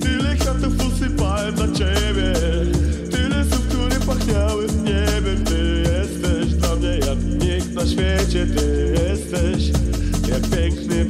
Tyle kwiatów usypałem dla ciebie. Tyle słów, które pachniały w niebie. Ty jesteś dla mnie jak nikt na świecie. Ty jesteś jak piękny